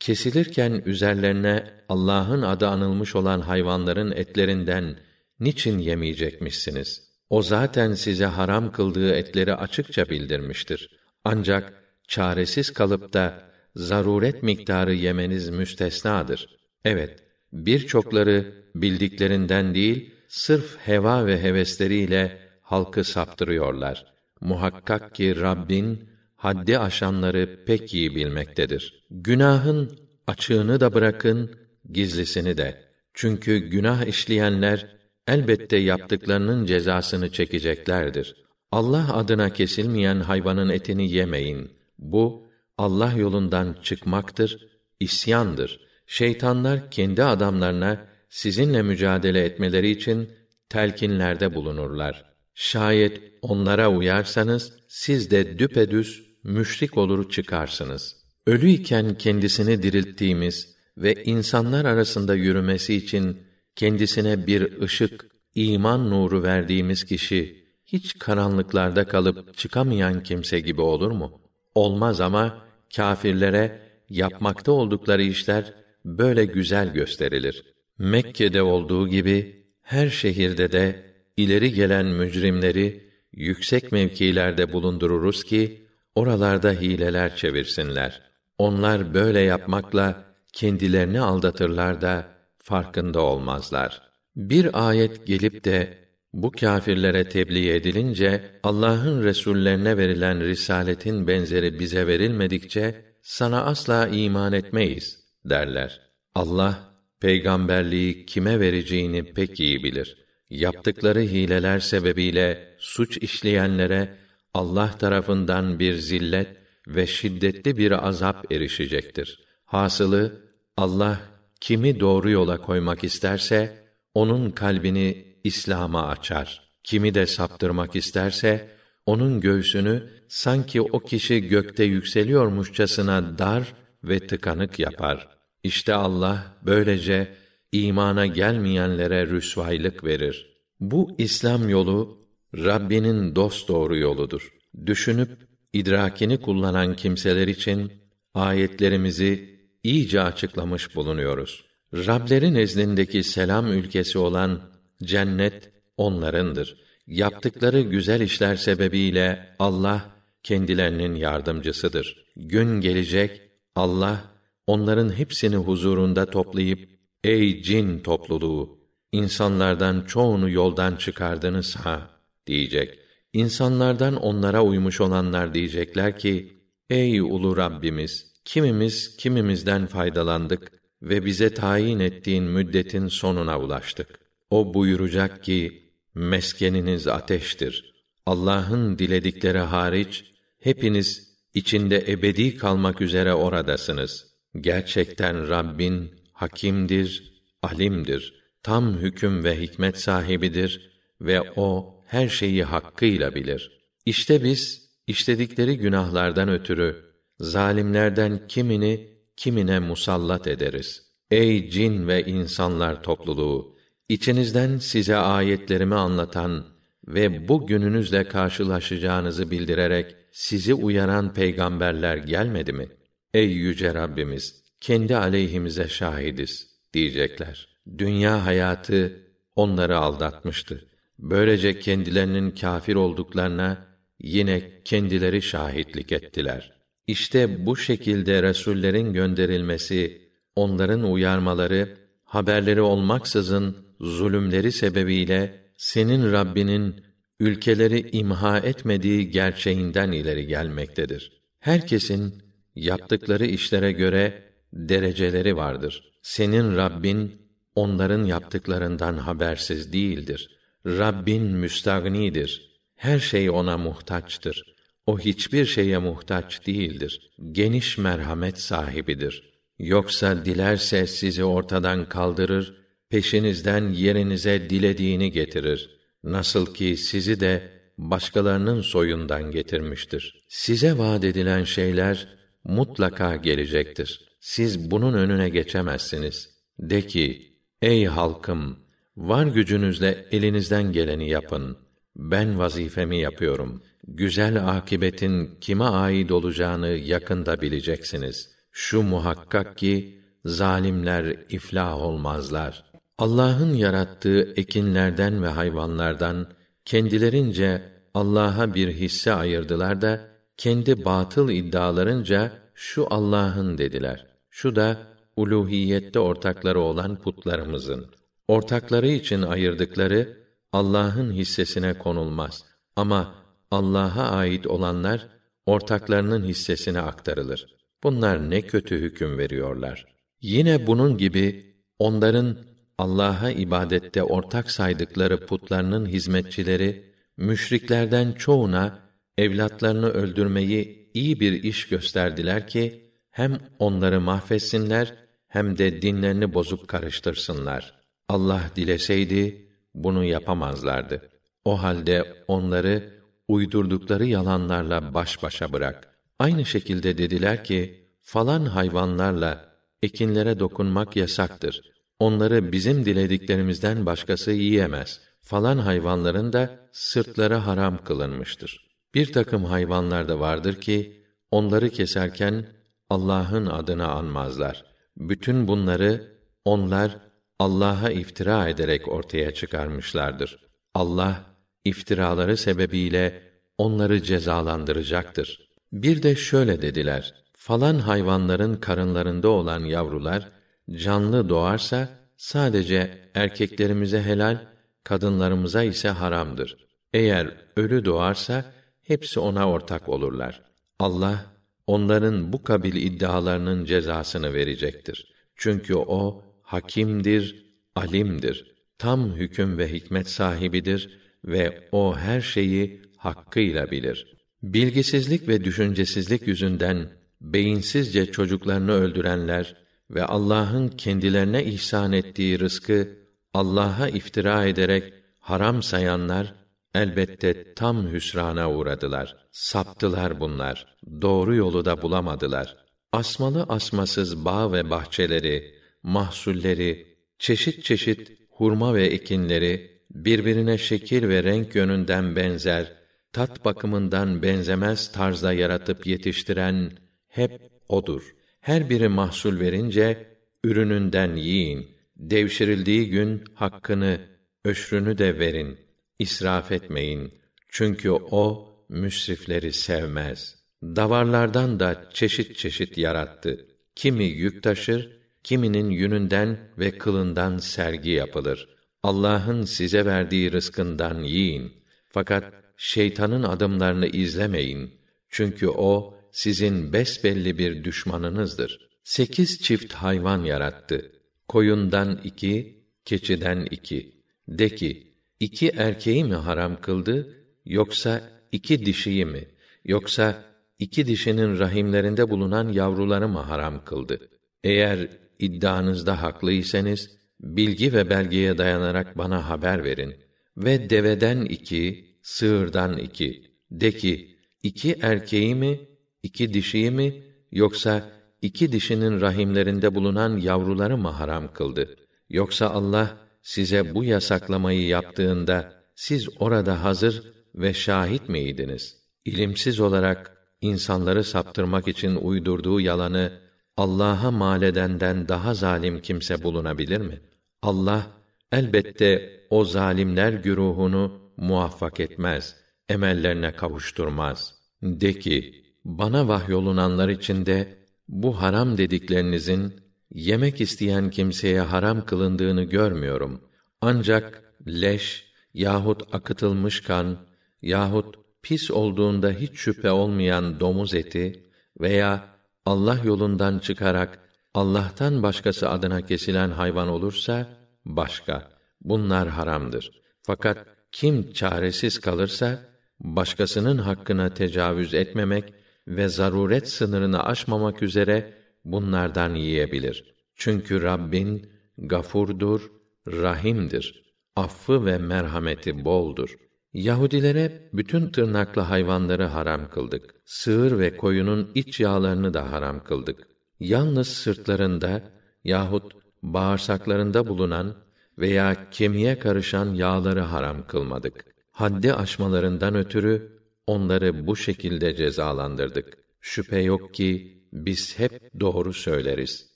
kesilirken üzerlerine Allah'ın adı anılmış olan hayvanların etlerinden niçin yemeyecekmişsiniz? O zaten size haram kıldığı etleri açıkça bildirmiştir. Ancak çaresiz kalıp da zaruret miktarı yemeniz müstesnadır. Evet, birçokları bildiklerinden değil, sırf heva ve hevesleriyle halkı saptırıyorlar. Muhakkak ki Rabbin haddi aşanları pek iyi bilmektedir. Günahın açığını da bırakın, gizlisini de. Çünkü günah işleyenler elbette yaptıklarının cezasını çekeceklerdir. Allah adına kesilmeyen hayvanın etini yemeyin. Bu Allah yolundan çıkmaktır, isyandır. Şeytanlar kendi adamlarına sizinle mücadele etmeleri için telkinlerde bulunurlar. Şayet onlara uyarsanız siz de düpedüz müşrik olur çıkarsınız. Ölü iken kendisini dirilttiğimiz ve insanlar arasında yürümesi için kendisine bir ışık, iman nuru verdiğimiz kişi hiç karanlıklarda kalıp çıkamayan kimse gibi olur mu? Olmaz ama kâfirlere yapmakta oldukları işler böyle güzel gösterilir. Mekke'de olduğu gibi her şehirde de ileri gelen mücrimleri yüksek mevkilerde bulundururuz ki oralarda hileler çevirsinler. Onlar böyle yapmakla kendilerini aldatırlar da farkında olmazlar. Bir ayet gelip de bu kâfirlere tebliğ edilince Allah'ın resullerine verilen risaletin benzeri bize verilmedikçe sana asla iman etmeyiz derler. Allah peygamberliği kime vereceğini pek iyi bilir. Yaptıkları hileler sebebiyle suç işleyenlere Allah tarafından bir zillet ve şiddetli bir azap erişecektir. Hasılı Allah kimi doğru yola koymak isterse onun kalbini İslam'a açar. Kimi de saptırmak isterse onun göğsünü sanki o kişi gökte yükseliyormuşçasına dar ve tıkanık yapar. İşte Allah böylece imana gelmeyenlere rüsvaylık verir. Bu İslam yolu Rabbinin dost doğru yoludur. Düşünüp idrakini kullanan kimseler için ayetlerimizi iyice açıklamış bulunuyoruz. Rableri nezdindeki selam ülkesi olan cennet onlarındır. Yaptıkları güzel işler sebebiyle Allah kendilerinin yardımcısıdır. Gün gelecek Allah onların hepsini huzurunda toplayıp ey cin topluluğu insanlardan çoğunu yoldan çıkardınız ha diyecek. İnsanlardan onlara uymuş olanlar diyecekler ki ey ulu Rabbimiz kimimiz kimimizden faydalandık ve bize tayin ettiğin müddetin sonuna ulaştık. O buyuracak ki meskeniniz ateştir. Allah'ın diledikleri hariç hepiniz içinde ebedi kalmak üzere oradasınız. Gerçekten Rabbin hakimdir, alimdir. Tam hüküm ve hikmet sahibidir ve o her şeyi hakkıyla bilir. İşte biz işledikleri günahlardan ötürü zalimlerden kimini kimine musallat ederiz. Ey cin ve insanlar topluluğu, içinizden size ayetlerimi anlatan ve bu gününüzle karşılaşacağınızı bildirerek sizi uyaran peygamberler gelmedi mi? Ey yüce Rabbimiz, kendi aleyhimize şahidiz diyecekler. Dünya hayatı onları aldatmıştı. Böylece kendilerinin kâfir olduklarına yine kendileri şahitlik ettiler. İşte bu şekilde resullerin gönderilmesi, onların uyarmaları, haberleri olmaksızın zulümleri sebebiyle senin Rabbinin ülkeleri imha etmediği gerçeğinden ileri gelmektedir. Herkesin yaptıkları işlere göre dereceleri vardır. Senin Rabbin onların yaptıklarından habersiz değildir. Rabbin müstagnidir. Her şey ona muhtaçtır. O hiçbir şeye muhtaç değildir. Geniş merhamet sahibidir. Yoksa dilerse sizi ortadan kaldırır, peşinizden yerinize dilediğini getirir. Nasıl ki sizi de başkalarının soyundan getirmiştir. Size vaad edilen şeyler mutlaka gelecektir. Siz bunun önüne geçemezsiniz. De ki, ey halkım, var gücünüzle elinizden geleni yapın. Ben vazifemi yapıyorum. Güzel akibetin kime ait olacağını yakında bileceksiniz. Şu muhakkak ki zalimler iflah olmazlar. Allah'ın yarattığı ekinlerden ve hayvanlardan kendilerince Allah'a bir hisse ayırdılar da kendi batıl iddialarınca şu Allah'ın dediler. Şu da uluhiyette ortakları olan putlarımızın. Ortakları için ayırdıkları Allah'ın hissesine konulmaz. Ama Allah'a ait olanlar ortaklarının hissesine aktarılır. Bunlar ne kötü hüküm veriyorlar. Yine bunun gibi onların Allah'a ibadette ortak saydıkları putlarının hizmetçileri müşriklerden çoğuna evlatlarını öldürmeyi iyi bir iş gösterdiler ki hem onları mahvetsinler hem de dinlerini bozup karıştırsınlar. Allah dileseydi bunu yapamazlardı. O halde onları uydurdukları yalanlarla baş başa bırak. Aynı şekilde dediler ki falan hayvanlarla ekinlere dokunmak yasaktır. Onları bizim dilediklerimizden başkası yiyemez. Falan hayvanların da sırtları haram kılınmıştır. Bir takım hayvanlar da vardır ki onları keserken Allah'ın adını anmazlar. Bütün bunları onlar Allah'a iftira ederek ortaya çıkarmışlardır. Allah iftiraları sebebiyle onları cezalandıracaktır. Bir de şöyle dediler: Falan hayvanların karınlarında olan yavrular canlı doğarsa sadece erkeklerimize helal, kadınlarımıza ise haramdır. Eğer ölü doğarsa hepsi ona ortak olurlar. Allah onların bu kabil iddialarının cezasını verecektir. Çünkü o hakimdir, alimdir. Tam hüküm ve hikmet sahibidir ve o her şeyi hakkıyla bilir. Bilgisizlik ve düşüncesizlik yüzünden beyinsizce çocuklarını öldürenler ve Allah'ın kendilerine ihsan ettiği rızkı Allah'a iftira ederek haram sayanlar elbette tam hüsrana uğradılar. Saptılar bunlar. Doğru yolu da bulamadılar. Asmalı asmasız bağ ve bahçeleri, mahsulleri, çeşit çeşit hurma ve ekinleri birbirine şekil ve renk yönünden benzer, tat bakımından benzemez tarzda yaratıp yetiştiren hep odur. Her biri mahsul verince ürününden yiyin. Devşirildiği gün hakkını, öşrünü de verin. İsraf etmeyin. Çünkü o müsrifleri sevmez. Davarlardan da çeşit çeşit yarattı. Kimi yük taşır, kiminin yününden ve kılından sergi yapılır. Allah'ın size verdiği rızkından yiyin. Fakat şeytanın adımlarını izlemeyin. Çünkü o sizin besbelli bir düşmanınızdır. Sekiz çift hayvan yarattı. Koyundan iki, keçiden iki. De ki, iki erkeği mi haram kıldı, yoksa iki dişiyi mi, yoksa iki dişinin rahimlerinde bulunan yavruları mı haram kıldı? Eğer iddianızda haklıysanız, bilgi ve belgeye dayanarak bana haber verin. Ve deveden iki, sığırdan iki. De ki, iki erkeği mi, iki dişiyi mi, yoksa iki dişinin rahimlerinde bulunan yavruları mı haram kıldı? Yoksa Allah size bu yasaklamayı yaptığında siz orada hazır ve şahit miydiniz? İlimsiz olarak insanları saptırmak için uydurduğu yalanı Allah'a mal edenden daha zalim kimse bulunabilir mi? Allah elbette o zalimler güruhunu muvaffak etmez, emellerine kavuşturmaz. De ki, bana vahyolunanlar içinde bu haram dediklerinizin yemek isteyen kimseye haram kılındığını görmüyorum. Ancak leş yahut akıtılmış kan yahut pis olduğunda hiç şüphe olmayan domuz eti veya Allah yolundan çıkarak Allah'tan başkası adına kesilen hayvan olursa başka. Bunlar haramdır. Fakat kim çaresiz kalırsa başkasının hakkına tecavüz etmemek ve zaruret sınırını aşmamak üzere bunlardan yiyebilir. Çünkü Rabbin gafurdur, rahimdir. Affı ve merhameti boldur. Yahudilere bütün tırnaklı hayvanları haram kıldık. Sığır ve koyunun iç yağlarını da haram kıldık. Yalnız sırtlarında yahut bağırsaklarında bulunan veya kemiğe karışan yağları haram kılmadık. Haddi aşmalarından ötürü onları bu şekilde cezalandırdık. Şüphe yok ki biz hep doğru söyleriz.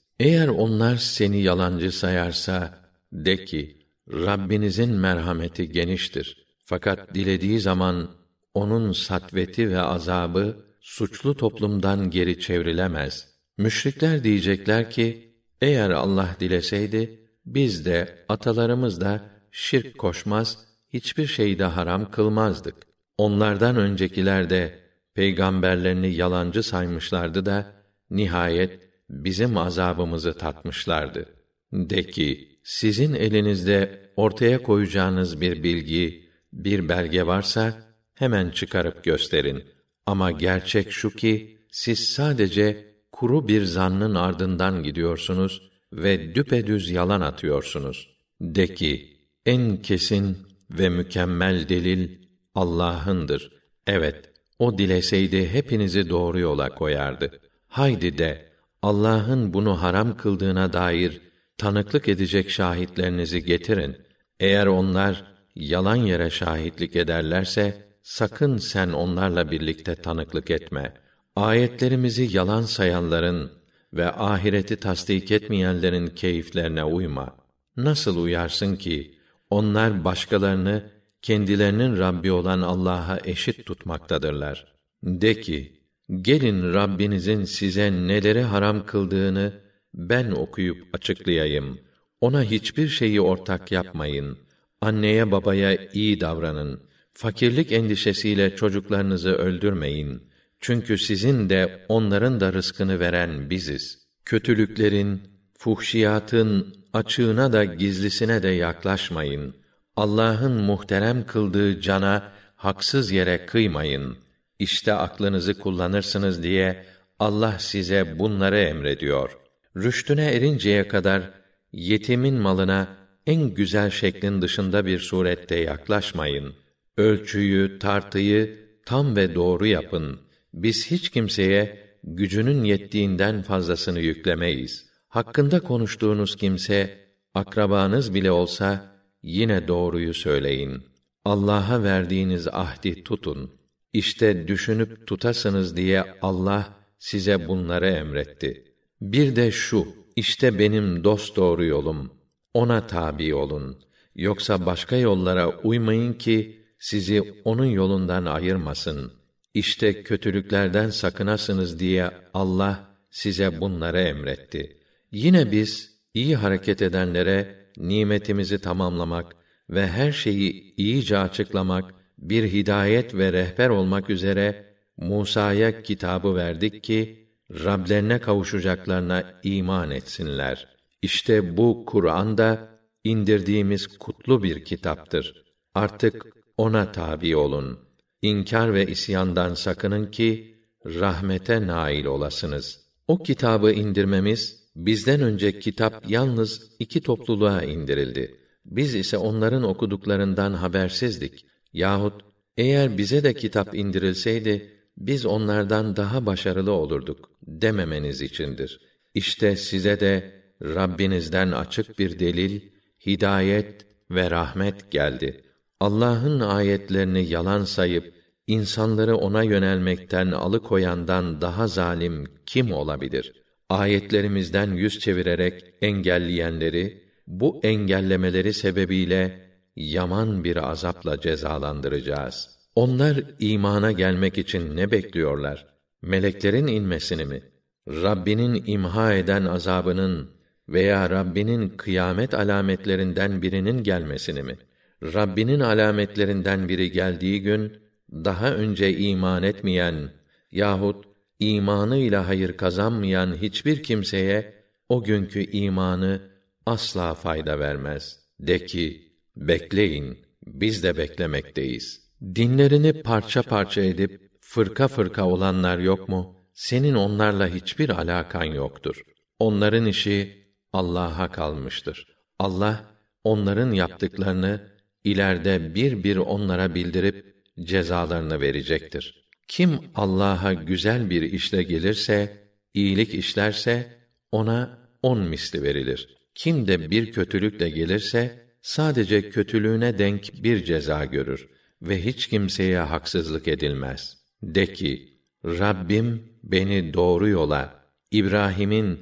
Eğer onlar seni yalancı sayarsa de ki Rabbinizin merhameti geniştir. Fakat dilediği zaman onun satveti ve azabı suçlu toplumdan geri çevrilemez. Müşrikler diyecekler ki eğer Allah dileseydi biz de atalarımız da şirk koşmaz, hiçbir şeyde haram kılmazdık. Onlardan öncekiler de peygamberlerini yalancı saymışlardı da nihayet bizim azabımızı tatmışlardı. De ki, sizin elinizde ortaya koyacağınız bir bilgi, bir belge varsa hemen çıkarıp gösterin. Ama gerçek şu ki siz sadece kuru bir zannın ardından gidiyorsunuz ve düpedüz yalan atıyorsunuz. De ki, en kesin ve mükemmel delil Allah'ındır. Evet, o dileseydi hepinizi doğru yola koyardı. Haydi de Allah'ın bunu haram kıldığına dair tanıklık edecek şahitlerinizi getirin. Eğer onlar yalan yere şahitlik ederlerse sakın sen onlarla birlikte tanıklık etme. Ayetlerimizi yalan sayanların ve ahireti tasdik etmeyenlerin keyiflerine uyma. Nasıl uyarsın ki onlar başkalarını kendilerinin Rabbi olan Allah'a eşit tutmaktadırlar. De ki, gelin Rabbinizin size neleri haram kıldığını ben okuyup açıklayayım. Ona hiçbir şeyi ortak yapmayın. Anneye babaya iyi davranın. Fakirlik endişesiyle çocuklarınızı öldürmeyin. Çünkü sizin de onların da rızkını veren biziz. Kötülüklerin, fuhşiyatın açığına da gizlisine de yaklaşmayın. Allah'ın muhterem kıldığı cana haksız yere kıymayın. İşte aklınızı kullanırsınız diye Allah size bunları emrediyor. Rüştüne erinceye kadar yetimin malına en güzel şeklin dışında bir surette yaklaşmayın. Ölçüyü, tartıyı tam ve doğru yapın. Biz hiç kimseye gücünün yettiğinden fazlasını yüklemeyiz. Hakkında konuştuğunuz kimse akrabanız bile olsa yine doğruyu söyleyin. Allah'a verdiğiniz ahdi tutun. İşte düşünüp tutasınız diye Allah size bunları emretti. Bir de şu, işte benim dost doğru yolum. Ona tabi olun. Yoksa başka yollara uymayın ki sizi onun yolundan ayırmasın. İşte kötülüklerden sakınasınız diye Allah size bunları emretti. Yine biz iyi hareket edenlere nimetimizi tamamlamak ve her şeyi iyice açıklamak, bir hidayet ve rehber olmak üzere Musa'ya kitabı verdik ki Rablerine kavuşacaklarına iman etsinler. İşte bu Kur'an da indirdiğimiz kutlu bir kitaptır. Artık ona tabi olun. İnkar ve isyandan sakının ki rahmete nail olasınız. O kitabı indirmemiz bizden önce kitap yalnız iki topluluğa indirildi. Biz ise onların okuduklarından habersizdik. Yahut eğer bize de kitap indirilseydi biz onlardan daha başarılı olurduk dememeniz içindir. İşte size de Rabbinizden açık bir delil, hidayet ve rahmet geldi. Allah'ın ayetlerini yalan sayıp insanları ona yönelmekten alıkoyandan daha zalim kim olabilir? Ayetlerimizden yüz çevirerek engelleyenleri bu engellemeleri sebebiyle yaman bir azapla cezalandıracağız. Onlar imana gelmek için ne bekliyorlar? Meleklerin inmesini mi? Rabbinin imha eden azabının veya Rabbinin kıyamet alametlerinden birinin gelmesini mi? Rabbinin alametlerinden biri geldiği gün daha önce iman etmeyen yahut imanıyla hayır kazanmayan hiçbir kimseye o günkü imanı asla fayda vermez. De ki, bekleyin, biz de beklemekteyiz. Dinlerini parça parça edip fırka fırka olanlar yok mu? Senin onlarla hiçbir alakan yoktur. Onların işi Allah'a kalmıştır. Allah onların yaptıklarını ileride bir bir onlara bildirip cezalarını verecektir. Kim Allah'a güzel bir işle gelirse, iyilik işlerse ona on misli verilir. Kim de bir kötülükle gelirse sadece kötülüğüne denk bir ceza görür ve hiç kimseye haksızlık edilmez. De ki, Rabbim beni doğru yola İbrahim'in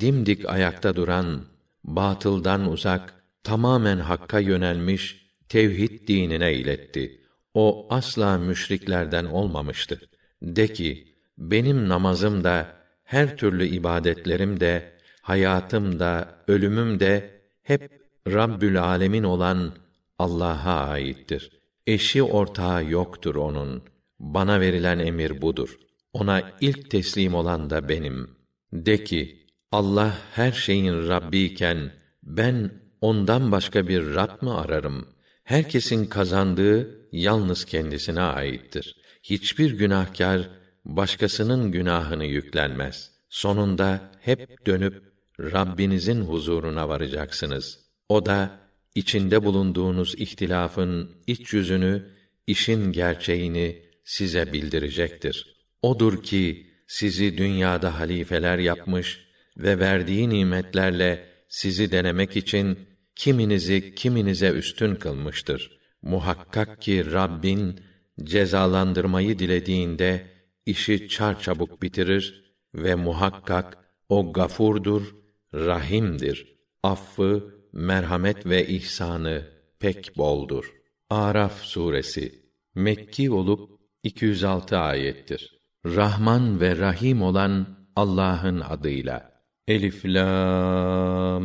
dimdik ayakta duran, batıldan uzak, tamamen hakka yönelmiş tevhid dinine iletti. O asla müşriklerden olmamıştı. De ki, benim namazım da, her türlü ibadetlerim de, hayatım da, ölümüm de hep Rabbül Alemin olan Allah'a aittir. Eşi ortağı yoktur onun. Bana verilen emir budur. Ona ilk teslim olan da benim. De ki, Allah her şeyin Rabbi iken ben ondan başka bir Rab mı ararım? Herkesin kazandığı yalnız kendisine aittir. Hiçbir günahkar başkasının günahını yüklenmez. Sonunda hep dönüp Rabbinizin huzuruna varacaksınız. O da içinde bulunduğunuz ihtilafın iç yüzünü, işin gerçeğini size bildirecektir. Odur ki sizi dünyada halifeler yapmış ve verdiği nimetlerle sizi denemek için kiminizi kiminize üstün kılmıştır. Muhakkak ki Rabbin cezalandırmayı dilediğinde işi çarçabuk bitirir ve muhakkak o gafurdur, rahimdir. Affı, merhamet ve ihsanı pek boldur. Araf suresi Mekki olup 206 ayettir. Rahman ve Rahim olan Allah'ın adıyla. Elif lam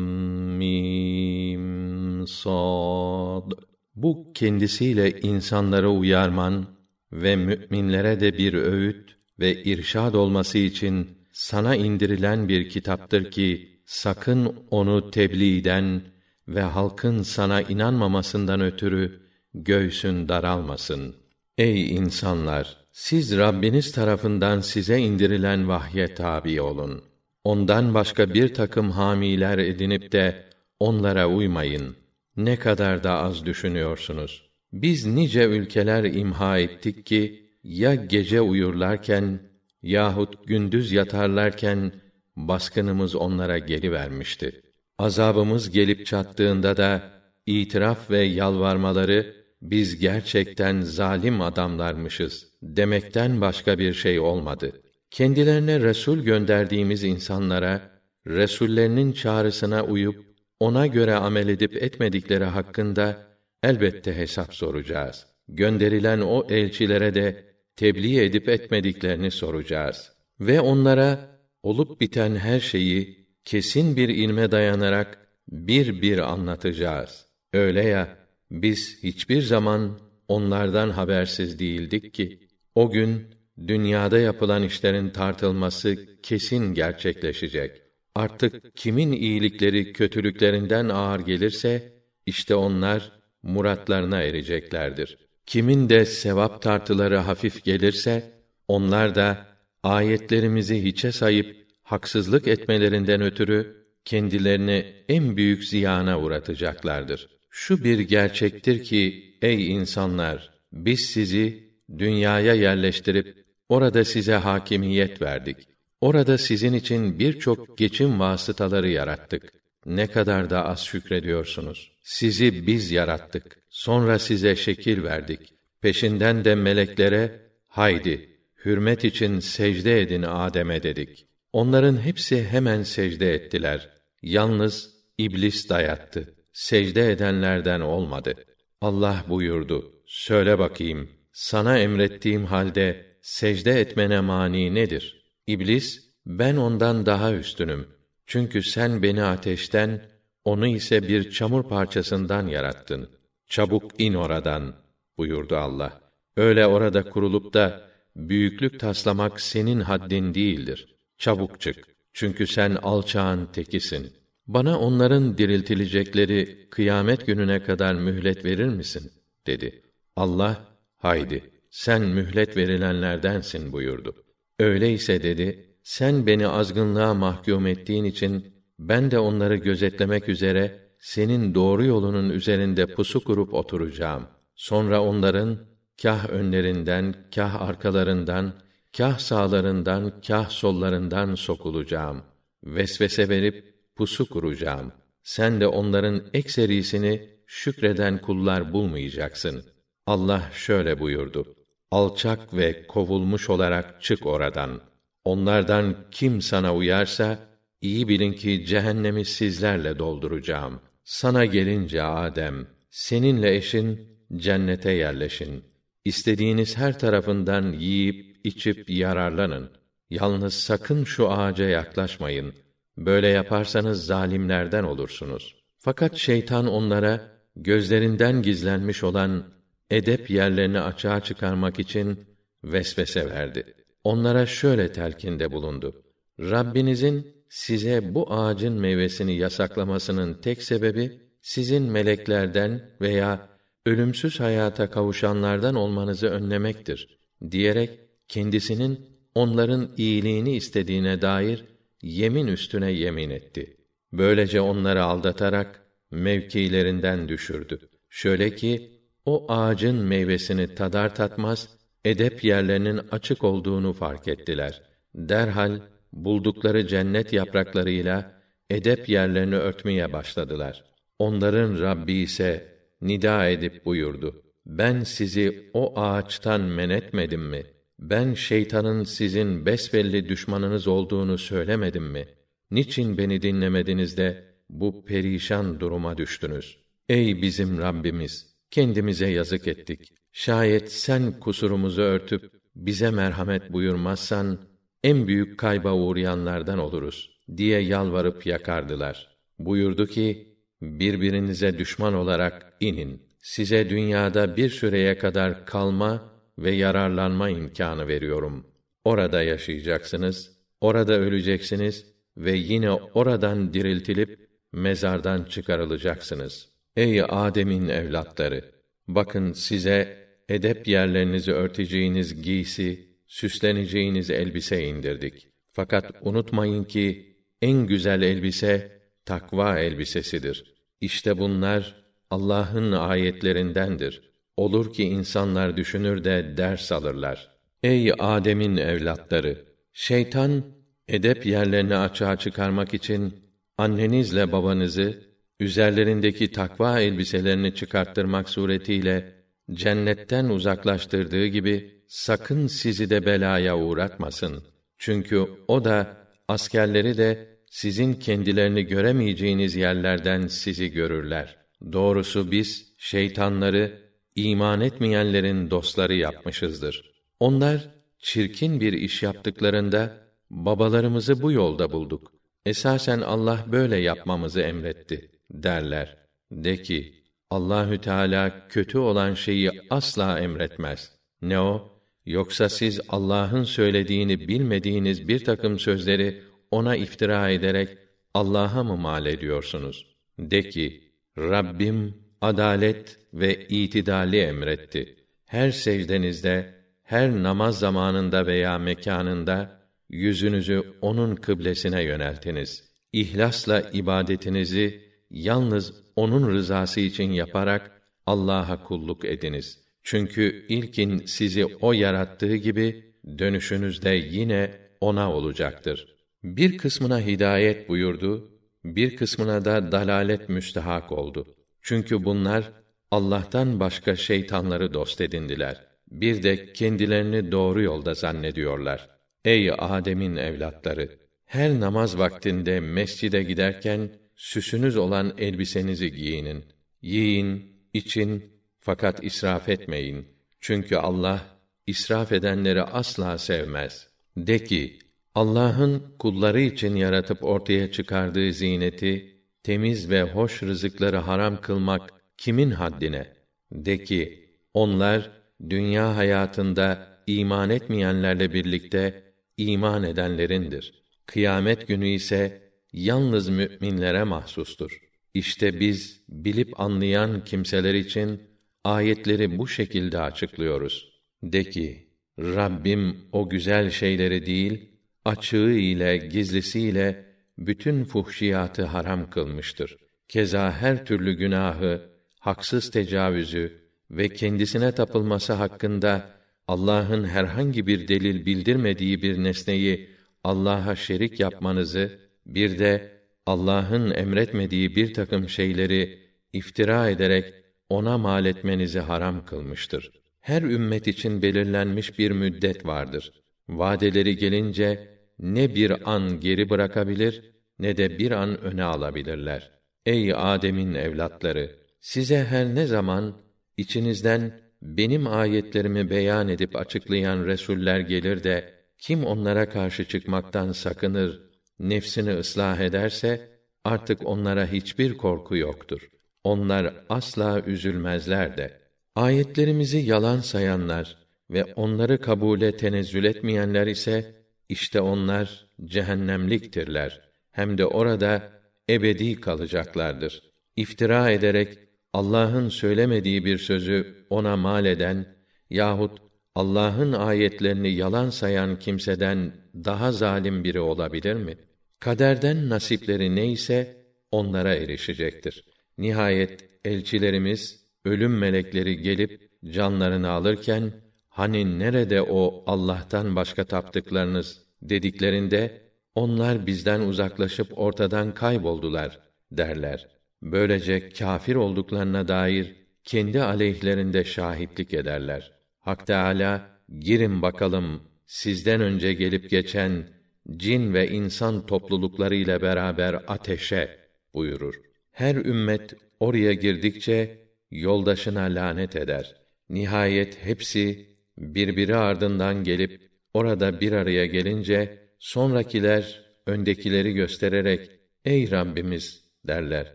mim sad. Bu kendisiyle insanları uyarman ve müminlere de bir öğüt ve irşad olması için sana indirilen bir kitaptır ki sakın onu tebliğden ve halkın sana inanmamasından ötürü göğsün daralmasın. Ey insanlar, siz Rabbiniz tarafından size indirilen vahye tabi olun. Ondan başka bir takım hamiler edinip de onlara uymayın. Ne kadar da az düşünüyorsunuz. Biz nice ülkeler imha ettik ki ya gece uyurlarken yahut gündüz yatarlarken baskınımız onlara geri vermişti. Azabımız gelip çattığında da itiraf ve yalvarmaları biz gerçekten zalim adamlarmışız demekten başka bir şey olmadı. Kendilerine resul gönderdiğimiz insanlara resullerinin çağrısına uyup ona göre amel edip etmedikleri hakkında elbette hesap soracağız. Gönderilen o elçilere de tebliğ edip etmediklerini soracağız. Ve onlara olup biten her şeyi kesin bir ilme dayanarak bir bir anlatacağız. Öyle ya biz hiçbir zaman onlardan habersiz değildik ki o gün dünyada yapılan işlerin tartılması kesin gerçekleşecek. Artık kimin iyilikleri kötülüklerinden ağır gelirse işte onlar muratlarına ereceklerdir. Kimin de sevap tartıları hafif gelirse onlar da ayetlerimizi hiçe sayıp haksızlık etmelerinden ötürü kendilerini en büyük ziyana uğratacaklardır. Şu bir gerçektir ki ey insanlar biz sizi dünyaya yerleştirip orada size hakimiyet verdik. Orada sizin için birçok geçim vasıtaları yarattık. Ne kadar da az şükrediyorsunuz. Sizi biz yarattık. Sonra size şekil verdik. Peşinden de meleklere haydi hürmet için secde edin Adem'e dedik. Onların hepsi hemen secde ettiler. Yalnız iblis dayattı. Secde edenlerden olmadı. Allah buyurdu: Söyle bakayım, sana emrettiğim halde secde etmene mani nedir? İblis, ben ondan daha üstünüm. Çünkü sen beni ateşten, onu ise bir çamur parçasından yarattın. Çabuk in oradan buyurdu Allah. Öyle orada kurulup da büyüklük taslamak senin haddin değildir. Çabuk çık. Çünkü sen alçağın tekisin. Bana onların diriltilecekleri kıyamet gününe kadar mühlet verir misin? dedi. Allah, haydi, sen mühlet verilenlerdensin buyurdu. Öyleyse dedi, sen beni azgınlığa mahkum ettiğin için, ben de onları gözetlemek üzere, senin doğru yolunun üzerinde pusu kurup oturacağım. Sonra onların, kah önlerinden, kah arkalarından, kah sağlarından, kah sollarından sokulacağım. Vesvese verip pusu kuracağım. Sen de onların ekserisini şükreden kullar bulmayacaksın. Allah şöyle buyurdu: Alçak ve kovulmuş olarak çık oradan. Onlardan kim sana uyarsa iyi bilin ki cehennemi sizlerle dolduracağım. Sana gelince Adem, seninle eşin cennete yerleşin. İstediğiniz her tarafından yiyip içip yararlanın. Yalnız sakın şu ağaca yaklaşmayın. Böyle yaparsanız zalimlerden olursunuz. Fakat şeytan onlara gözlerinden gizlenmiş olan edep yerlerini açığa çıkarmak için vesvese verdi. Onlara şöyle telkinde bulundu. Rabbinizin size bu ağacın meyvesini yasaklamasının tek sebebi sizin meleklerden veya ölümsüz hayata kavuşanlardan olmanızı önlemektir diyerek kendisinin onların iyiliğini istediğine dair yemin üstüne yemin etti. Böylece onları aldatarak mevkilerinden düşürdü. Şöyle ki o ağacın meyvesini tadar tatmaz edep yerlerinin açık olduğunu fark ettiler. Derhal buldukları cennet yapraklarıyla edep yerlerini örtmeye başladılar. Onların Rabbi ise nida edip buyurdu. Ben sizi o ağaçtan men etmedim mi? Ben şeytanın sizin besbelli düşmanınız olduğunu söylemedim mi? Niçin beni dinlemediniz de bu perişan duruma düştünüz? Ey bizim Rabbimiz! Kendimize yazık ettik. Şayet sen kusurumuzu örtüp bize merhamet buyurmazsan en büyük kayba uğrayanlardan oluruz diye yalvarıp yakardılar. Buyurdu ki birbirinize düşman olarak inin. Size dünyada bir süreye kadar kalma ve yararlanma imkanı veriyorum. Orada yaşayacaksınız, orada öleceksiniz ve yine oradan diriltilip mezardan çıkarılacaksınız. Ey Adem'in evlatları, bakın size edep yerlerinizi örteceğiniz giysi, süsleneceğiniz elbise indirdik. Fakat unutmayın ki en güzel elbise takva elbisesidir. İşte bunlar Allah'ın ayetlerindendir. Olur ki insanlar düşünür de ders alırlar. Ey Adem'in evlatları, şeytan edep yerlerini açığa çıkarmak için annenizle babanızı üzerlerindeki takva elbiselerini çıkarttırmak suretiyle cennetten uzaklaştırdığı gibi sakın sizi de belaya uğratmasın. Çünkü o da askerleri de sizin kendilerini göremeyeceğiniz yerlerden sizi görürler. Doğrusu biz şeytanları iman etmeyenlerin dostları yapmışızdır. Onlar çirkin bir iş yaptıklarında babalarımızı bu yolda bulduk. Esasen Allah böyle yapmamızı emretti derler. De ki Allahü Teala kötü olan şeyi asla emretmez. Ne o? Yoksa siz Allah'ın söylediğini bilmediğiniz bir takım sözleri ona iftira ederek Allah'a mı mal ediyorsunuz? De ki, Rabbim adalet ve itidali emretti. Her secdenizde, her namaz zamanında veya mekanında yüzünüzü onun kıblesine yöneltiniz. İhlasla ibadetinizi yalnız onun rızası için yaparak Allah'a kulluk ediniz. Çünkü ilkin sizi o yarattığı gibi dönüşünüz de yine ona olacaktır. Bir kısmına hidayet buyurdu, bir kısmına da dalalet müstehak oldu. Çünkü bunlar Allah'tan başka şeytanları dost edindiler. Bir de kendilerini doğru yolda zannediyorlar. Ey Adem'in evlatları! Her namaz vaktinde mescide giderken süsünüz olan elbisenizi giyinin. Yiyin, için fakat israf etmeyin. Çünkü Allah israf edenleri asla sevmez. De ki, Allah'ın kulları için yaratıp ortaya çıkardığı zineti, temiz ve hoş rızıkları haram kılmak kimin haddine? De ki, onlar dünya hayatında iman etmeyenlerle birlikte iman edenlerindir. Kıyamet günü ise yalnız müminlere mahsustur. İşte biz bilip anlayan kimseler için ayetleri bu şekilde açıklıyoruz. De ki, Rabbim o güzel şeyleri değil, açığı ile gizlisiyle bütün fuhşiyatı haram kılmıştır. Keza her türlü günahı, haksız tecavüzü ve kendisine tapılması hakkında Allah'ın herhangi bir delil bildirmediği bir nesneyi Allah'a şerik yapmanızı, bir de Allah'ın emretmediği bir takım şeyleri iftira ederek ona mal etmenizi haram kılmıştır. Her ümmet için belirlenmiş bir müddet vardır. Vadeleri gelince ne bir an geri bırakabilir ne de bir an öne alabilirler. Ey Adem'in evlatları, size her ne zaman içinizden benim ayetlerimi beyan edip açıklayan resuller gelir de kim onlara karşı çıkmaktan sakınır, nefsini ıslah ederse artık onlara hiçbir korku yoktur. Onlar asla üzülmezler de. Ayetlerimizi yalan sayanlar ve onları kabule tenezzül etmeyenler ise işte onlar cehennemliktirler. Hem de orada ebedi kalacaklardır. İftira ederek Allah'ın söylemediği bir sözü ona mal eden yahut Allah'ın ayetlerini yalan sayan kimseden daha zalim biri olabilir mi? Kaderden nasipleri neyse onlara erişecektir. Nihayet elçilerimiz, ölüm melekleri gelip canlarını alırken hani nerede o Allah'tan başka taptıklarınız dediklerinde onlar bizden uzaklaşıp ortadan kayboldular derler. Böylece kâfir olduklarına dair kendi aleyhlerinde şahitlik ederler. Hak Teâlâ, girin bakalım sizden önce gelip geçen cin ve insan toplulukları ile beraber ateşe buyurur. Her ümmet oraya girdikçe yoldaşına lanet eder. Nihayet hepsi birbiri ardından gelip orada bir araya gelince sonrakiler öndekileri göstererek ey Rabbimiz derler.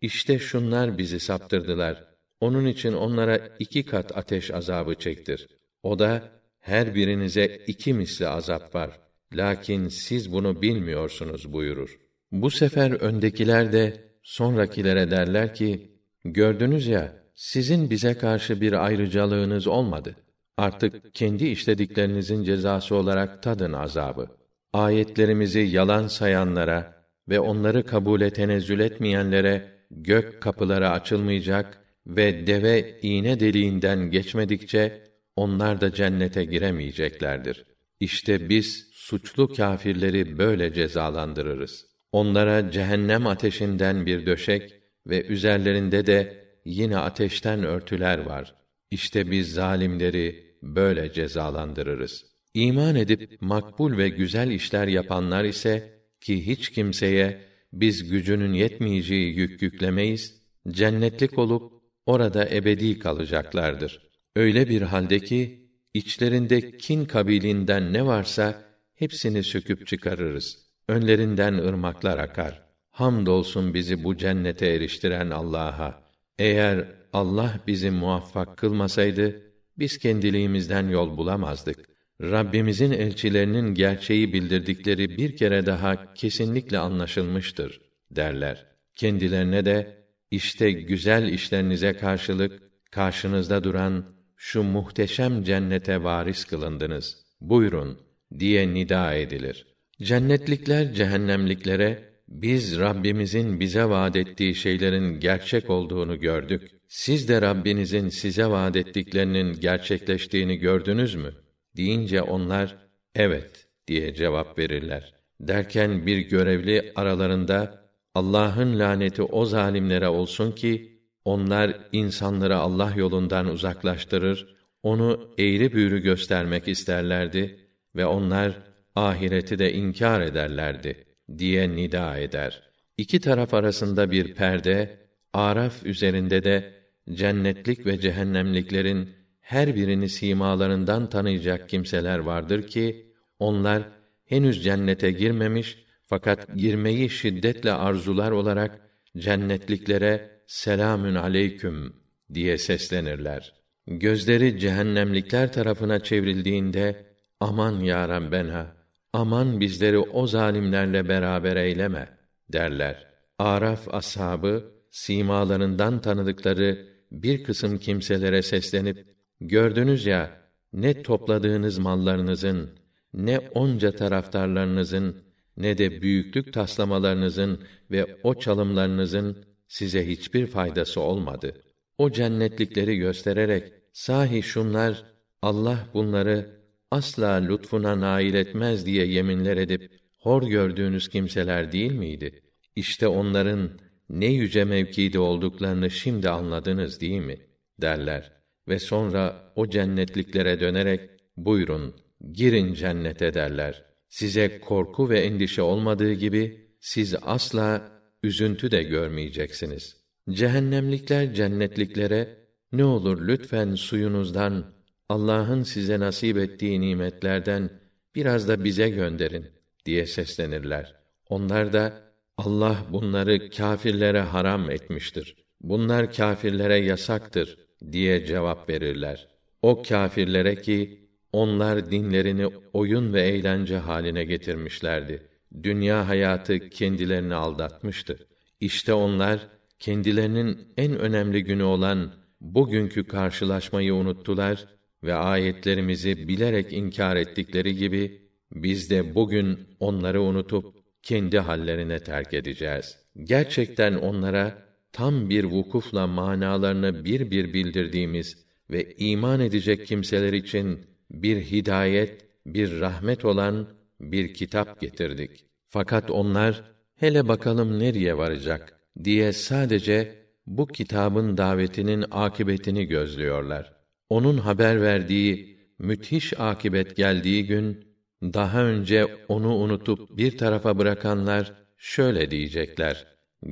İşte şunlar bizi saptırdılar. Onun için onlara iki kat ateş azabı çektir. O da her birinize iki misli azap var. Lakin siz bunu bilmiyorsunuz buyurur. Bu sefer öndekiler de sonrakilere derler ki, gördünüz ya, sizin bize karşı bir ayrıcalığınız olmadı. Artık kendi işlediklerinizin cezası olarak tadın azabı. Ayetlerimizi yalan sayanlara ve onları kabule tenezzül etmeyenlere gök kapıları açılmayacak ve deve iğne deliğinden geçmedikçe onlar da cennete giremeyeceklerdir. İşte biz suçlu kâfirleri böyle cezalandırırız. Onlara cehennem ateşinden bir döşek ve üzerlerinde de yine ateşten örtüler var. İşte biz zalimleri böyle cezalandırırız. İman edip makbul ve güzel işler yapanlar ise ki hiç kimseye biz gücünün yetmeyeceği yük yüklemeyiz, cennetlik olup orada ebedi kalacaklardır. Öyle bir halde ki içlerinde kin kabilinden ne varsa hepsini söküp çıkarırız. Önlerinden ırmaklar akar. Hamdolsun bizi bu cennete eriştiren Allah'a. Eğer Allah bizi muvaffak kılmasaydı biz kendiliğimizden yol bulamazdık. Rabbimizin elçilerinin gerçeği bildirdikleri bir kere daha kesinlikle anlaşılmıştır derler. Kendilerine de işte güzel işlerinize karşılık karşınızda duran şu muhteşem cennete varis kılındınız. Buyurun diye nida edilir. Cennetlikler cehennemliklere biz Rabbimizin bize vaad ettiği şeylerin gerçek olduğunu gördük. Siz de Rabbinizin size vaad ettiklerinin gerçekleştiğini gördünüz mü? deyince onlar evet diye cevap verirler. Derken bir görevli aralarında Allah'ın laneti o zalimlere olsun ki onlar insanları Allah yolundan uzaklaştırır, onu eğri büğrü göstermek isterlerdi ve onlar ahireti de inkar ederlerdi diye nida eder. İki taraf arasında bir perde, Araf üzerinde de cennetlik ve cehennemliklerin her birini simalarından tanıyacak kimseler vardır ki onlar henüz cennete girmemiş fakat girmeyi şiddetle arzular olarak cennetliklere selamün aleyküm diye seslenirler. Gözleri cehennemlikler tarafına çevrildiğinde aman ya Rabbena, aman bizleri o zalimlerle beraber eyleme derler. Araf ashabı simalarından tanıdıkları bir kısım kimselere seslenip gördünüz ya ne topladığınız mallarınızın ne onca taraftarlarınızın ne de büyüklük taslamalarınızın ve o çalımlarınızın size hiçbir faydası olmadı. O cennetlikleri göstererek sahi şunlar Allah bunları asla lütfuna nail etmez diye yeminler edip hor gördüğünüz kimseler değil miydi? İşte onların ne yüce mevkide olduklarını şimdi anladınız değil mi? derler ve sonra o cennetliklere dönerek buyurun girin cennete derler. Size korku ve endişe olmadığı gibi siz asla üzüntü de görmeyeceksiniz. Cehennemlikler cennetliklere ne olur lütfen suyunuzdan Allah'ın size nasip ettiği nimetlerden biraz da bize gönderin diye seslenirler. Onlar da Allah bunları kâfirlere haram etmiştir. Bunlar kâfirlere yasaktır diye cevap verirler. O kâfirlere ki onlar dinlerini oyun ve eğlence haline getirmişlerdi. Dünya hayatı kendilerini aldatmıştı. İşte onlar kendilerinin en önemli günü olan bugünkü karşılaşmayı unuttular ve ayetlerimizi bilerek inkar ettikleri gibi biz de bugün onları unutup kendi hallerine terk edeceğiz. Gerçekten onlara tam bir vukufla manalarını bir bir bildirdiğimiz ve iman edecek kimseler için bir hidayet, bir rahmet olan bir kitap getirdik. Fakat onlar hele bakalım nereye varacak diye sadece bu kitabın davetinin akibetini gözlüyorlar. Onun haber verdiği müthiş akibet geldiği gün daha önce onu unutup bir tarafa bırakanlar şöyle diyecekler: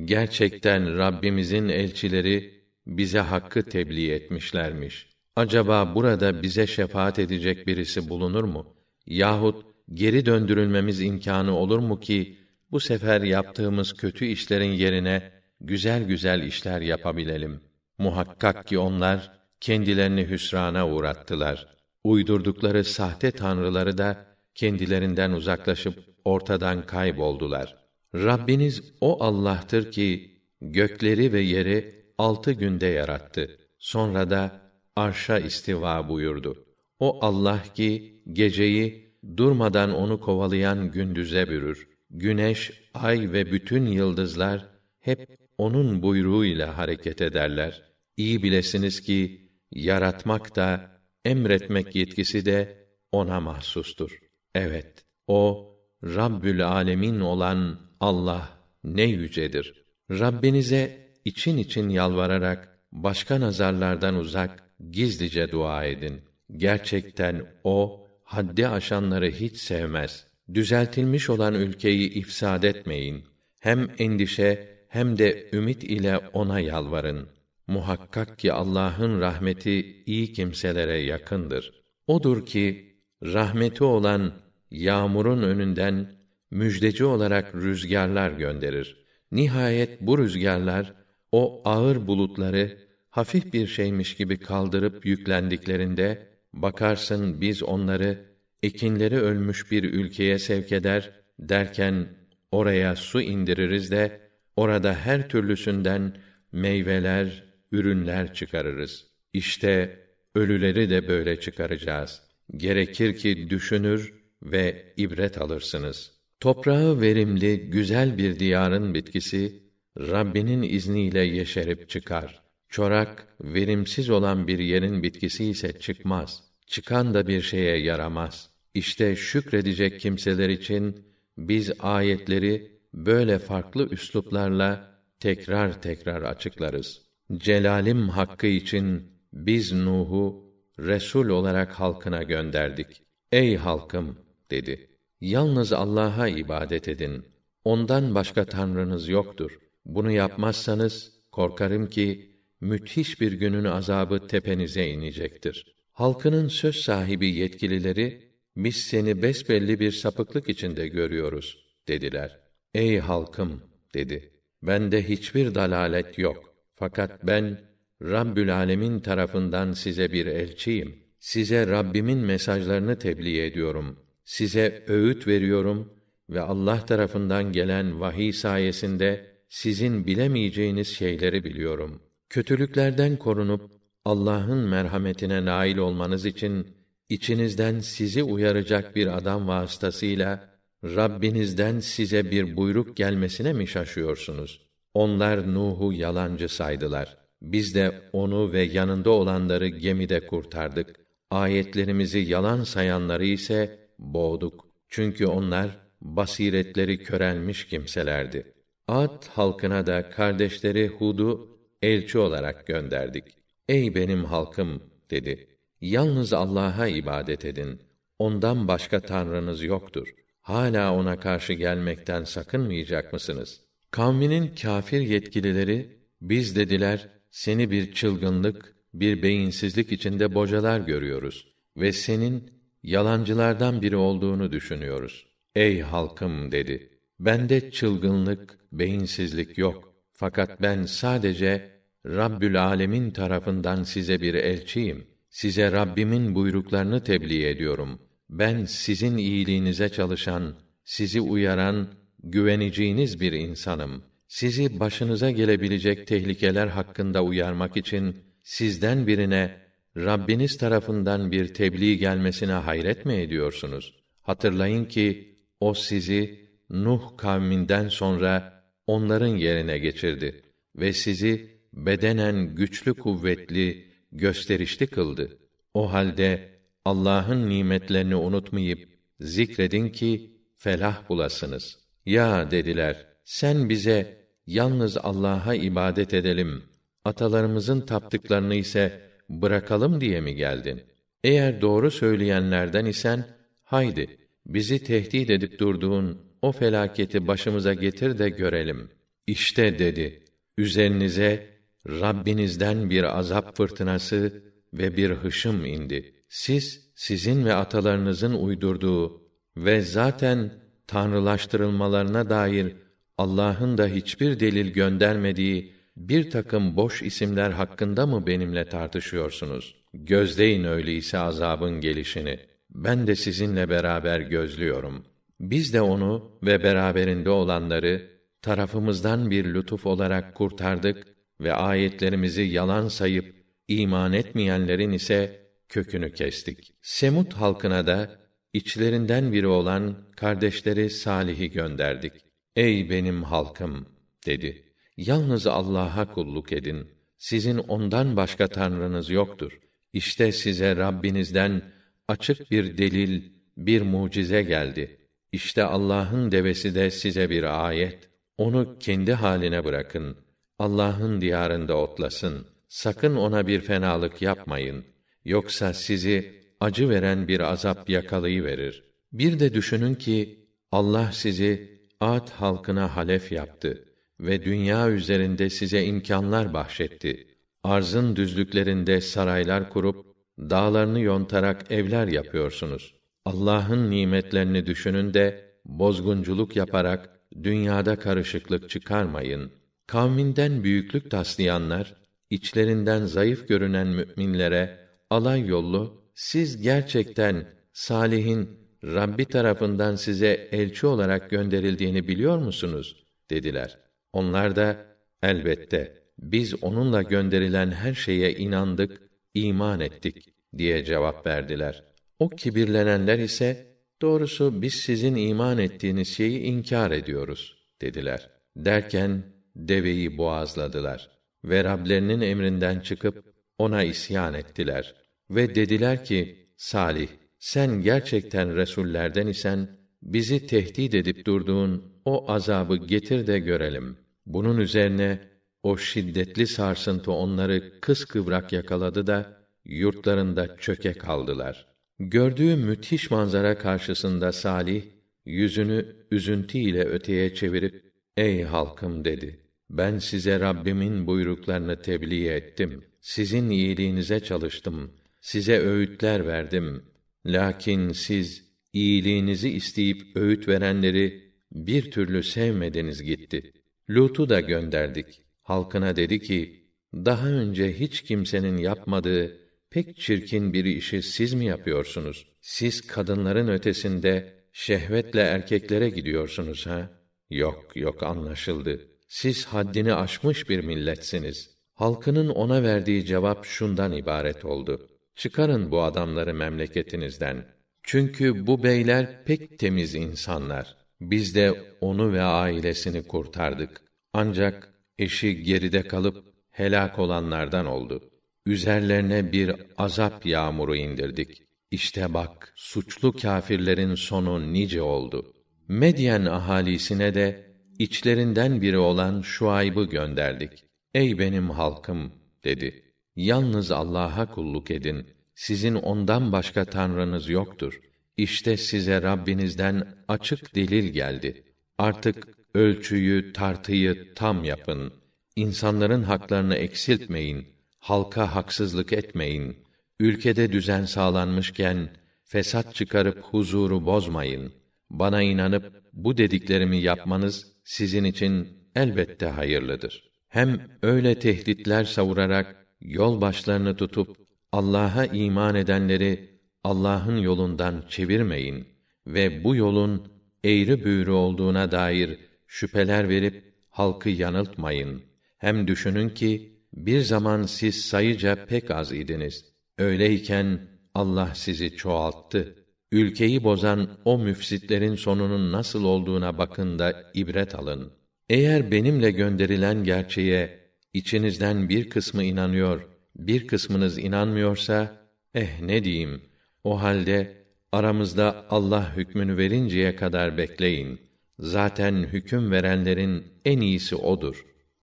Gerçekten Rabbimizin elçileri bize hakkı tebliğ etmişlermiş. Acaba burada bize şefaat edecek birisi bulunur mu? Yahut geri döndürülmemiz imkanı olur mu ki bu sefer yaptığımız kötü işlerin yerine güzel güzel işler yapabilelim. Muhakkak ki onlar kendilerini hüsrana uğrattılar. Uydurdukları sahte tanrıları da kendilerinden uzaklaşıp ortadan kayboldular. Rabbiniz o Allah'tır ki gökleri ve yeri altı günde yarattı. Sonra da arşa istiva buyurdu. O Allah ki geceyi durmadan onu kovalayan gündüze bürür. Güneş, ay ve bütün yıldızlar hep onun buyruğuyla hareket ederler. İyi bilesiniz ki yaratmak da emretmek yetkisi de ona mahsustur. Evet, o Rabbül Alemin olan Allah ne yücedir. Rabbinize için için yalvararak başka nazarlardan uzak gizlice dua edin. Gerçekten o haddi aşanları hiç sevmez. Düzeltilmiş olan ülkeyi ifsad etmeyin. Hem endişe hem de ümit ile ona yalvarın. Muhakkak ki Allah'ın rahmeti iyi kimselere yakındır. Odur ki rahmeti olan yağmurun önünden müjdeci olarak rüzgarlar gönderir. Nihayet bu rüzgarlar o ağır bulutları hafif bir şeymiş gibi kaldırıp yüklendiklerinde bakarsın biz onları ekinleri ölmüş bir ülkeye sevk eder derken oraya su indiririz de orada her türlüsünden meyveler, ürünler çıkarırız. İşte ölüleri de böyle çıkaracağız. Gerekir ki düşünür ve ibret alırsınız. Toprağı verimli, güzel bir diyarın bitkisi Rabbinin izniyle yeşerip çıkar. Çorak, verimsiz olan bir yerin bitkisi ise çıkmaz. Çıkan da bir şeye yaramaz. İşte şükredecek kimseler için biz ayetleri böyle farklı üsluplarla tekrar tekrar açıklarız. Celalim hakkı için biz Nuh'u resul olarak halkına gönderdik. Ey halkım dedi. Yalnız Allah'a ibadet edin. Ondan başka tanrınız yoktur. Bunu yapmazsanız korkarım ki müthiş bir günün azabı tepenize inecektir. Halkının söz sahibi yetkilileri biz seni besbelli bir sapıklık içinde görüyoruz dediler. Ey halkım dedi. Bende hiçbir dalalet yok. Fakat ben Rabbül Alemin tarafından size bir elçiyim. Size Rabbimin mesajlarını tebliğ ediyorum. Size öğüt veriyorum ve Allah tarafından gelen vahiy sayesinde sizin bilemeyeceğiniz şeyleri biliyorum. Kötülüklerden korunup Allah'ın merhametine nail olmanız için içinizden sizi uyaracak bir adam vasıtasıyla Rabbinizden size bir buyruk gelmesine mi şaşıyorsunuz? Onlar Nuh'u yalancı saydılar. Biz de onu ve yanında olanları gemide kurtardık. Ayetlerimizi yalan sayanları ise boğduk. Çünkü onlar basiretleri körelmiş kimselerdi. Ad halkına da kardeşleri Hud'u elçi olarak gönderdik. Ey benim halkım dedi. Yalnız Allah'a ibadet edin. Ondan başka tanrınız yoktur. hala ona karşı gelmekten sakınmayacak mısınız? Kavminin kâfir yetkilileri biz dediler seni bir çılgınlık, bir beyinsizlik içinde bocalar görüyoruz ve senin yalancılardan biri olduğunu düşünüyoruz. Ey halkım dedi. Bende çılgınlık, beyinsizlik yok. Fakat ben sadece Rabbül Alemin tarafından size bir elçiyim. Size Rabbimin buyruklarını tebliğ ediyorum. Ben sizin iyiliğinize çalışan, sizi uyaran, güveneceğiniz bir insanım. Sizi başınıza gelebilecek tehlikeler hakkında uyarmak için sizden birine Rabbiniz tarafından bir tebliğ gelmesine hayret mi ediyorsunuz? Hatırlayın ki o sizi Nuh kavminden sonra onların yerine geçirdi ve sizi bedenen güçlü kuvvetli, gösterişli kıldı. O halde Allah'ın nimetlerini unutmayıp zikredin ki felah bulasınız. Ya dediler, sen bize yalnız Allah'a ibadet edelim, atalarımızın taptıklarını ise bırakalım diye mi geldin? Eğer doğru söyleyenlerden isen, haydi, bizi tehdit edip durduğun o felaketi başımıza getir de görelim. İşte dedi, üzerinize Rabbinizden bir azap fırtınası ve bir hışım indi. Siz, sizin ve atalarınızın uydurduğu ve zaten tanrılaştırılmalarına dair Allah'ın da hiçbir delil göndermediği bir takım boş isimler hakkında mı benimle tartışıyorsunuz? Gözleyin öyleyse azabın gelişini. Ben de sizinle beraber gözlüyorum. Biz de onu ve beraberinde olanları tarafımızdan bir lütuf olarak kurtardık ve ayetlerimizi yalan sayıp iman etmeyenlerin ise kökünü kestik. Semut halkına da içlerinden biri olan kardeşleri Salih'i gönderdik. Ey benim halkım dedi. Yalnız Allah'a kulluk edin. Sizin ondan başka tanrınız yoktur. İşte size Rabbinizden açık bir delil, bir mucize geldi. İşte Allah'ın devesi de size bir ayet. Onu kendi haline bırakın. Allah'ın diyarında otlasın. Sakın ona bir fenalık yapmayın. Yoksa sizi acı veren bir azap yakalayıverir. Bir de düşünün ki Allah sizi Ad halkına halef yaptı ve dünya üzerinde size imkanlar bahşetti. Arzın düzlüklerinde saraylar kurup dağlarını yontarak evler yapıyorsunuz. Allah'ın nimetlerini düşünün de bozgunculuk yaparak dünyada karışıklık çıkarmayın. Kavminden büyüklük taslayanlar içlerinden zayıf görünen müminlere alay yollu siz gerçekten Salih'in Rabbi tarafından size elçi olarak gönderildiğini biliyor musunuz? dediler. Onlar da elbette biz onunla gönderilen her şeye inandık, iman ettik diye cevap verdiler. O kibirlenenler ise doğrusu biz sizin iman ettiğiniz şeyi inkar ediyoruz dediler. Derken deveyi boğazladılar ve Rablerinin emrinden çıkıp ona isyan ettiler ve dediler ki Salih sen gerçekten resullerden isen bizi tehdit edip durduğun o azabı getir de görelim. Bunun üzerine o şiddetli sarsıntı onları kıskıvrak yakaladı da yurtlarında çöke kaldılar. Gördüğü müthiş manzara karşısında Salih yüzünü üzüntü ile öteye çevirip "Ey halkım" dedi. Ben size Rabbimin buyruklarını tebliğ ettim. Sizin iyiliğinize çalıştım. Size öğütler verdim. Lakin siz iyiliğinizi isteyip öğüt verenleri bir türlü sevmediniz gitti. Lut'u da gönderdik. Halkına dedi ki: Daha önce hiç kimsenin yapmadığı pek çirkin bir işi siz mi yapıyorsunuz? Siz kadınların ötesinde şehvetle erkeklere gidiyorsunuz ha? Yok, yok anlaşıldı. Siz haddini aşmış bir milletsiniz. Halkının ona verdiği cevap şundan ibaret oldu. Çıkarın bu adamları memleketinizden. Çünkü bu beyler pek temiz insanlar. Biz de onu ve ailesini kurtardık. Ancak eşi geride kalıp helak olanlardan oldu. Üzerlerine bir azap yağmuru indirdik. İşte bak, suçlu kâfirlerin sonu nice oldu. Medyen ahalisine de içlerinden biri olan Şuayb'ı gönderdik. Ey benim halkım dedi. Yalnız Allah'a kulluk edin. Sizin ondan başka tanrınız yoktur. İşte size Rabbinizden açık delil geldi. Artık ölçüyü, tartıyı tam yapın. İnsanların haklarını eksiltmeyin. Halka haksızlık etmeyin. Ülkede düzen sağlanmışken fesat çıkarıp huzuru bozmayın. Bana inanıp bu dediklerimi yapmanız sizin için elbette hayırlıdır. Hem öyle tehditler savurarak yol başlarını tutup Allah'a iman edenleri Allah'ın yolundan çevirmeyin ve bu yolun eğri büğrü olduğuna dair şüpheler verip halkı yanıltmayın. Hem düşünün ki bir zaman siz sayıca pek az idiniz. Öyleyken Allah sizi çoğalttı. Ülkeyi bozan o müfsitlerin sonunun nasıl olduğuna bakın da ibret alın. Eğer benimle gönderilen gerçeğe içinizden bir kısmı inanıyor, bir kısmınız inanmıyorsa, eh ne diyeyim, o halde aramızda Allah hükmünü verinceye kadar bekleyin. Zaten hüküm verenlerin en iyisi odur.''